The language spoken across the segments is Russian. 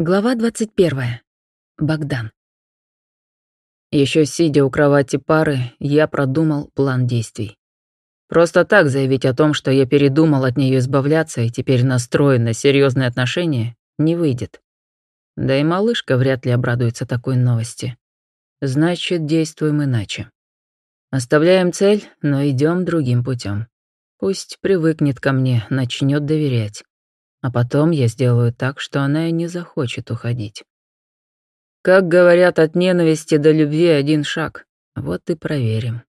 Глава 21. Богдан. Еще сидя у кровати пары, я продумал план действий. Просто так заявить о том, что я передумал от нее избавляться и теперь настроен на серьезные отношения, не выйдет. Да и малышка вряд ли обрадуется такой новости. Значит, действуем иначе. Оставляем цель, но идем другим путем. Пусть привыкнет ко мне, начнет доверять. А потом я сделаю так, что она и не захочет уходить. Как говорят, от ненависти до любви один шаг. Вот и проверим.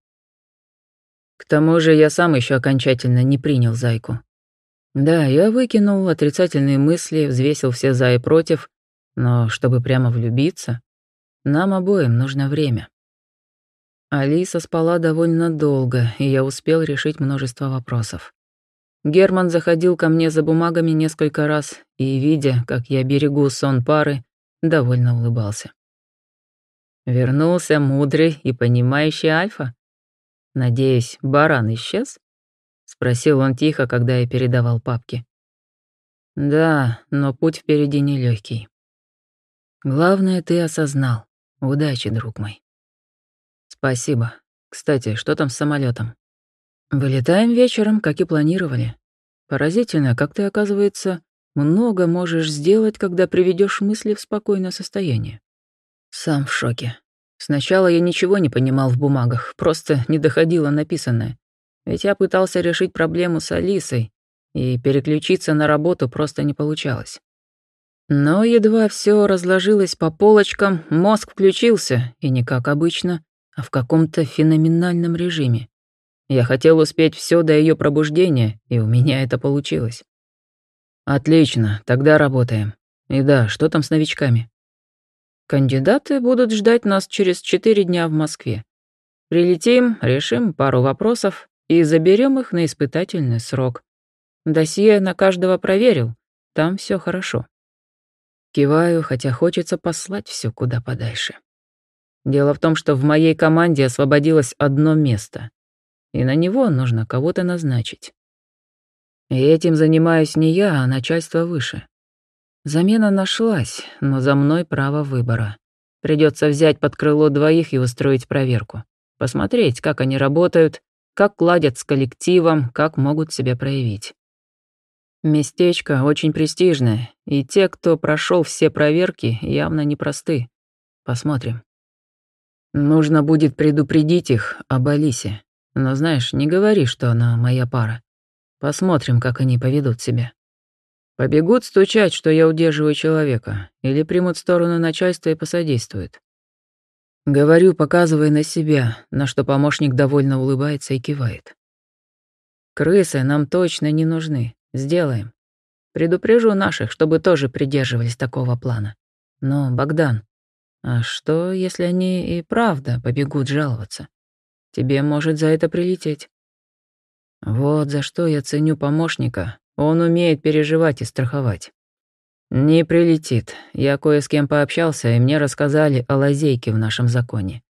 К тому же я сам еще окончательно не принял зайку. Да, я выкинул отрицательные мысли, взвесил все за и против, но чтобы прямо влюбиться, нам обоим нужно время. Алиса спала довольно долго, и я успел решить множество вопросов. Герман заходил ко мне за бумагами несколько раз и, видя, как я берегу сон пары, довольно улыбался. Вернулся мудрый и понимающий Альфа? Надеюсь, баран исчез? Спросил он тихо, когда я передавал папки. Да, но путь впереди нелегкий. Главное, ты осознал. Удачи, друг мой. Спасибо. Кстати, что там с самолетом? Вылетаем вечером, как и планировали. Поразительно, как ты, оказывается, много можешь сделать, когда приведешь мысли в спокойное состояние. Сам в шоке. Сначала я ничего не понимал в бумагах, просто не доходило написанное. Ведь я пытался решить проблему с Алисой, и переключиться на работу просто не получалось. Но едва все разложилось по полочкам, мозг включился, и не как обычно, а в каком-то феноменальном режиме. Я хотел успеть все до ее пробуждения, и у меня это получилось. Отлично, тогда работаем. И да, что там с новичками? Кандидаты будут ждать нас через четыре дня в Москве. Прилетим, решим пару вопросов и заберем их на испытательный срок. Досье на каждого проверил, там все хорошо. Киваю, хотя хочется послать все куда подальше. Дело в том, что в моей команде освободилось одно место и на него нужно кого-то назначить. И этим занимаюсь не я, а начальство выше. Замена нашлась, но за мной право выбора. Придется взять под крыло двоих и устроить проверку. Посмотреть, как они работают, как ладят с коллективом, как могут себя проявить. Местечко очень престижное, и те, кто прошел все проверки, явно непросты. Посмотрим. Нужно будет предупредить их об Алисе. Но знаешь, не говори, что она моя пара. Посмотрим, как они поведут себя. Побегут стучать, что я удерживаю человека, или примут сторону начальства и посодействуют. Говорю, показывая на себя, на что помощник довольно улыбается и кивает. Крысы нам точно не нужны. Сделаем. Предупрежу наших, чтобы тоже придерживались такого плана. Но, Богдан, а что, если они и правда побегут жаловаться? Тебе может за это прилететь. Вот за что я ценю помощника. Он умеет переживать и страховать. Не прилетит. Я кое с кем пообщался, и мне рассказали о лазейке в нашем законе.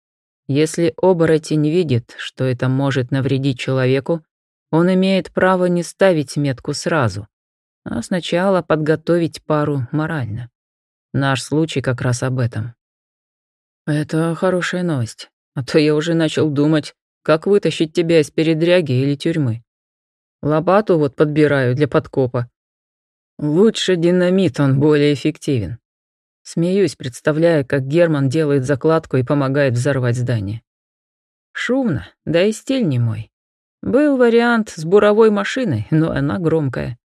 Если оборотень видит, что это может навредить человеку, он имеет право не ставить метку сразу, а сначала подготовить пару морально. Наш случай как раз об этом. Это хорошая новость. А то я уже начал думать, как вытащить тебя из передряги или тюрьмы. Лопату вот подбираю для подкопа. Лучше динамит, он более эффективен. Смеюсь, представляя, как Герман делает закладку и помогает взорвать здание. Шумно, да и стиль не мой. Был вариант с буровой машиной, но она громкая.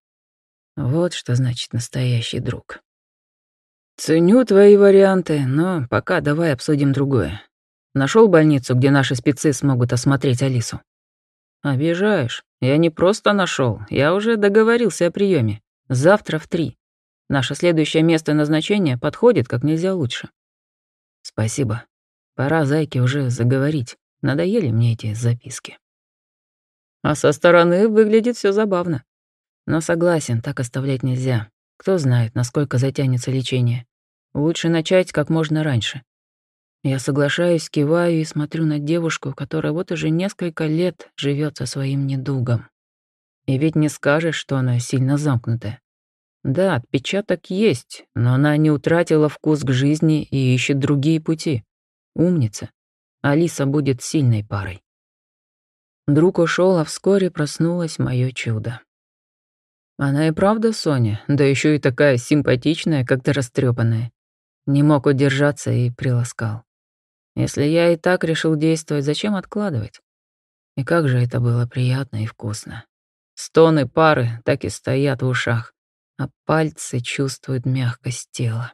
Вот что значит настоящий друг. Ценю твои варианты, но пока давай обсудим другое. Нашел больницу, где наши спецы смогут осмотреть Алису? Обижаешь. Я не просто нашел, я уже договорился о приеме. Завтра в три. Наше следующее место назначения подходит как нельзя лучше. Спасибо. Пора зайке уже заговорить. Надоели мне эти записки. А со стороны выглядит все забавно. Но согласен, так оставлять нельзя. Кто знает, насколько затянется лечение. Лучше начать как можно раньше. Я соглашаюсь, киваю и смотрю на девушку, которая вот уже несколько лет живет со своим недугом. И ведь не скажешь, что она сильно замкнутая. Да, отпечаток есть, но она не утратила вкус к жизни и ищет другие пути. Умница. Алиса будет сильной парой. Друг ушел, а вскоре проснулось мое чудо. Она и правда Соня, да еще и такая симпатичная, как-то растрепанная. Не мог удержаться и приласкал. Если я и так решил действовать, зачем откладывать? И как же это было приятно и вкусно. Стоны пары так и стоят в ушах, а пальцы чувствуют мягкость тела.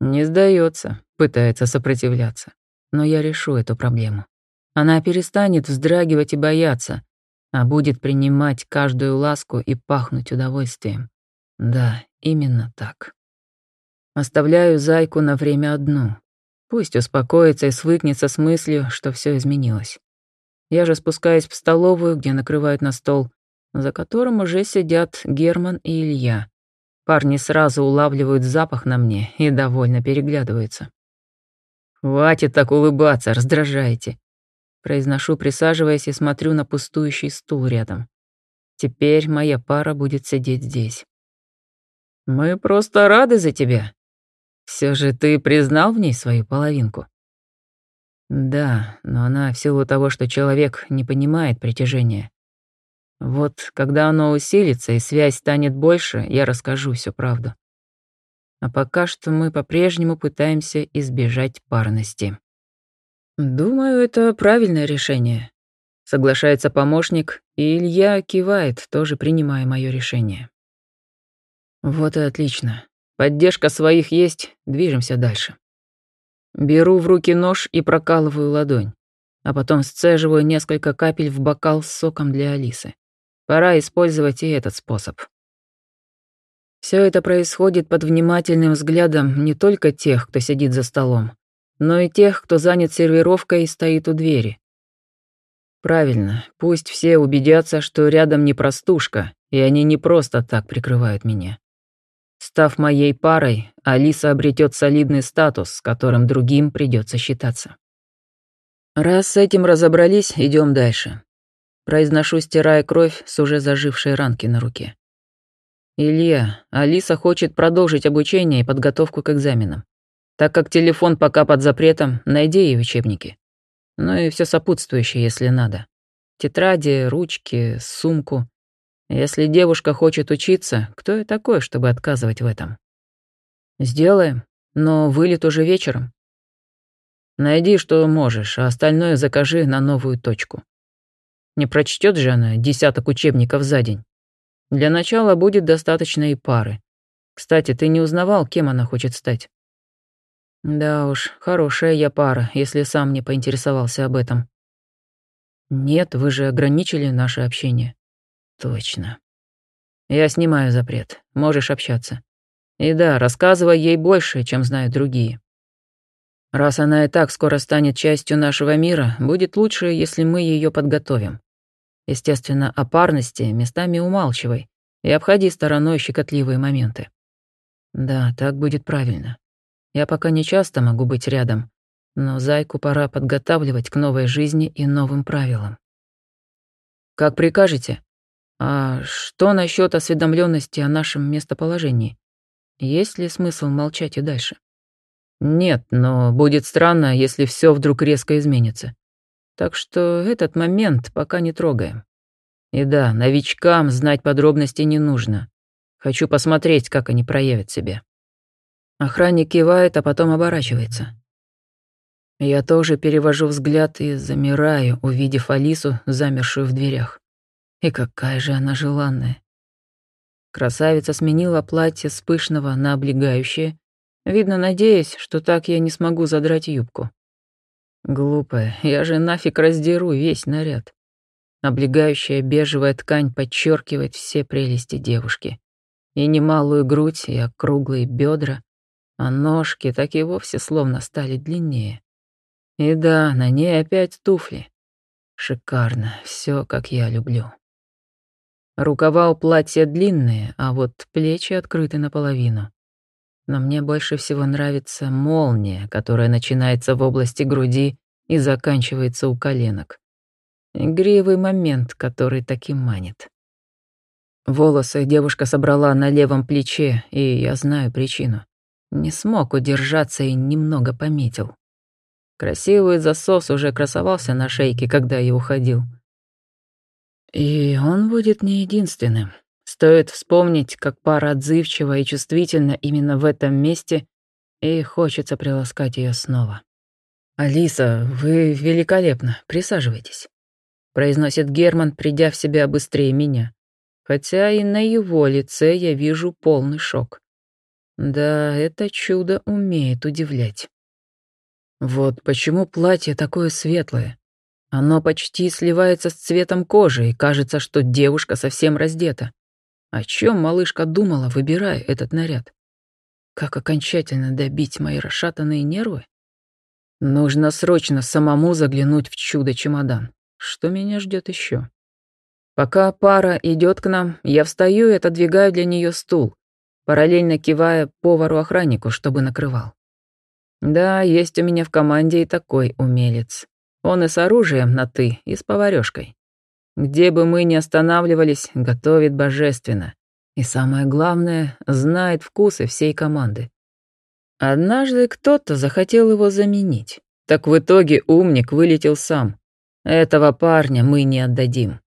Не сдается, пытается сопротивляться. Но я решу эту проблему. Она перестанет вздрагивать и бояться, а будет принимать каждую ласку и пахнуть удовольствием. Да, именно так. Оставляю зайку на время одну. Пусть успокоится и свыкнется с мыслью, что все изменилось. Я же спускаюсь в столовую, где накрывают на стол, за которым уже сидят Герман и Илья. Парни сразу улавливают запах на мне и довольно переглядываются. «Хватит так улыбаться, раздражаете», произношу, присаживаясь и смотрю на пустующий стул рядом. Теперь моя пара будет сидеть здесь. «Мы просто рады за тебя. Все же ты признал в ней свою половинку?» «Да, но она в силу того, что человек не понимает притяжения, вот когда оно усилится и связь станет больше, я расскажу всю правду. А пока что мы по-прежнему пытаемся избежать парности. Думаю, это правильное решение. Соглашается помощник, и Илья кивает, тоже принимая мое решение. Вот и отлично. Поддержка своих есть, движемся дальше. Беру в руки нож и прокалываю ладонь, а потом сцеживаю несколько капель в бокал с соком для Алисы. Пора использовать и этот способ. Все это происходит под внимательным взглядом не только тех, кто сидит за столом, но и тех, кто занят сервировкой и стоит у двери. Правильно, пусть все убедятся, что рядом не простушка, и они не просто так прикрывают меня. Став моей парой, Алиса обретет солидный статус, с которым другим придется считаться. Раз с этим разобрались, идем дальше. Произношу, стирая кровь с уже зажившей ранки на руке. «Илья, Алиса хочет продолжить обучение и подготовку к экзаменам. Так как телефон пока под запретом, найди ей учебники. Ну и все сопутствующее, если надо. Тетради, ручки, сумку. Если девушка хочет учиться, кто я такой, чтобы отказывать в этом? Сделаем, но вылет уже вечером. Найди, что можешь, а остальное закажи на новую точку. Не прочтет же она десяток учебников за день. Для начала будет достаточно и пары. Кстати, ты не узнавал, кем она хочет стать? Да уж, хорошая я пара, если сам не поинтересовался об этом. Нет, вы же ограничили наше общение. Точно. Я снимаю запрет. Можешь общаться. И да, рассказывай ей больше, чем знают другие. Раз она и так скоро станет частью нашего мира, будет лучше, если мы ее подготовим. Естественно, о парности местами умалчивай и обходи стороной щекотливые моменты. Да, так будет правильно. Я пока не часто могу быть рядом, но зайку пора подготавливать к новой жизни и новым правилам. Как прикажете. А что насчет осведомленности о нашем местоположении? Есть ли смысл молчать и дальше? Нет, но будет странно, если все вдруг резко изменится. Так что этот момент пока не трогаем. И да, новичкам знать подробности не нужно. Хочу посмотреть, как они проявят себя. Охранник кивает, а потом оборачивается. Я тоже перевожу взгляд и замираю, увидев Алису, замершую в дверях. И какая же она желанная. Красавица сменила платье с пышного на облегающее, видно, надеясь, что так я не смогу задрать юбку. Глупая, я же нафиг раздеру весь наряд. Облегающая бежевая ткань подчеркивает все прелести девушки. И немалую грудь, и округлые бедра, а ножки так и вовсе словно стали длиннее. И да, на ней опять туфли. Шикарно, все как я люблю. Рукава у платья длинные, а вот плечи открыты наполовину. Но мне больше всего нравится молния, которая начинается в области груди и заканчивается у коленок. Игривый момент, который таки манит. Волосы девушка собрала на левом плече, и я знаю причину. Не смог удержаться и немного пометил. Красивый засос уже красовался на шейке, когда я уходил. И он будет не единственным. Стоит вспомнить, как пара отзывчива и чувствительна именно в этом месте, и хочется приласкать ее снова. «Алиса, вы великолепно, присаживайтесь», — произносит Герман, придя в себя быстрее меня. Хотя и на его лице я вижу полный шок. Да, это чудо умеет удивлять. Вот почему платье такое светлое. Оно почти сливается с цветом кожи, и кажется, что девушка совсем раздета. О чем малышка думала, выбирая этот наряд? Как окончательно добить мои расшатанные нервы? Нужно срочно самому заглянуть в чудо-чемодан. Что меня ждет еще? Пока пара идет к нам, я встаю и отодвигаю для нее стул, параллельно кивая повару-охраннику, чтобы накрывал. Да, есть у меня в команде и такой умелец. Он и с оружием на «ты», и с поварёшкой. Где бы мы ни останавливались, готовит божественно. И самое главное, знает вкусы всей команды. Однажды кто-то захотел его заменить. Так в итоге умник вылетел сам. Этого парня мы не отдадим.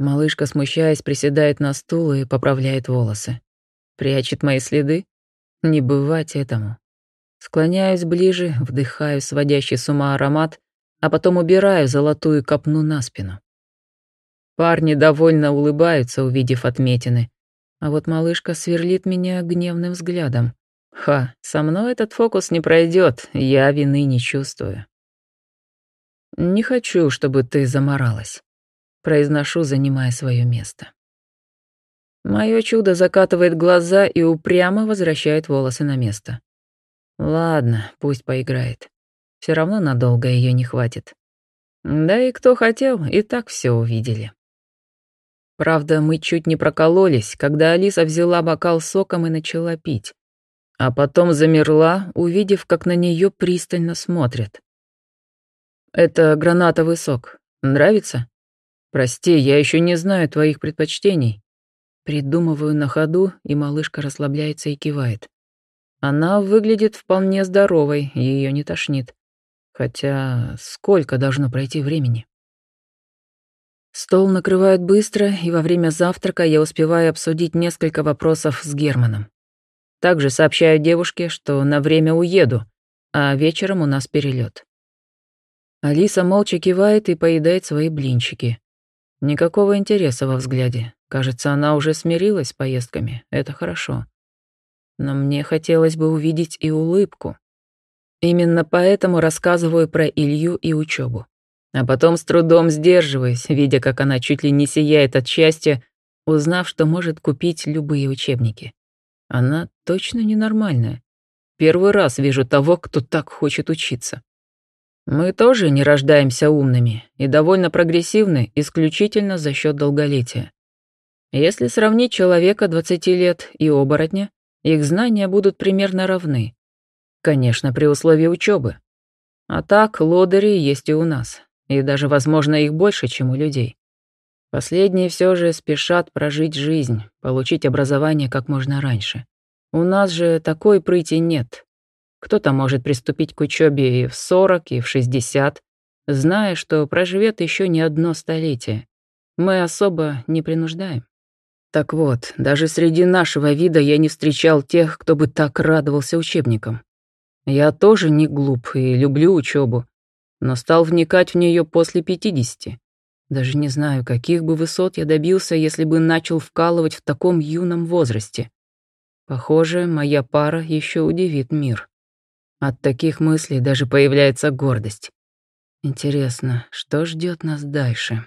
Малышка, смущаясь, приседает на стул и поправляет волосы. Прячет мои следы? Не бывать этому. Склоняюсь ближе, вдыхаю сводящий с ума аромат, а потом убираю золотую копну на спину. Парни довольно улыбаются, увидев отметины, а вот малышка сверлит меня гневным взглядом. Ха, со мной этот фокус не пройдет, я вины не чувствую. Не хочу, чтобы ты заморалась. Произношу, занимая свое место. Мое чудо закатывает глаза и упрямо возвращает волосы на место. Ладно, пусть поиграет. Все равно надолго ее не хватит. Да и кто хотел, и так все увидели. Правда, мы чуть не прокололись, когда Алиса взяла бокал соком и начала пить. А потом замерла, увидев, как на нее пристально смотрят. «Это гранатовый сок. Нравится?» «Прости, я еще не знаю твоих предпочтений». Придумываю на ходу, и малышка расслабляется и кивает. Она выглядит вполне здоровой, ее не тошнит. Хотя сколько должно пройти времени? Стол накрывают быстро, и во время завтрака я успеваю обсудить несколько вопросов с Германом. Также сообщаю девушке, что на время уеду, а вечером у нас перелет. Алиса молча кивает и поедает свои блинчики. Никакого интереса во взгляде. Кажется, она уже смирилась с поездками. Это хорошо. Но мне хотелось бы увидеть и улыбку. Именно поэтому рассказываю про Илью и учебу. А потом с трудом сдерживаюсь, видя, как она чуть ли не сияет от счастья, узнав, что может купить любые учебники. Она точно ненормальная. Первый раз вижу того, кто так хочет учиться. Мы тоже не рождаемся умными и довольно прогрессивны исключительно за счет долголетия. Если сравнить человека 20 лет и оборотня, их знания будут примерно равны. Конечно, при условии учебы. А так, лодыри есть и у нас, и даже, возможно, их больше, чем у людей. Последние все же спешат прожить жизнь, получить образование как можно раньше. У нас же такой прыти нет, кто-то может приступить к учебе и в 40, и в 60, зная, что проживет еще не одно столетие. Мы особо не принуждаем. Так вот, даже среди нашего вида я не встречал тех, кто бы так радовался учебникам. Я тоже не глуп и люблю учебу, но стал вникать в нее после 50. Даже не знаю, каких бы высот я добился, если бы начал вкалывать в таком юном возрасте. Похоже, моя пара еще удивит мир. От таких мыслей даже появляется гордость. Интересно, что ждет нас дальше?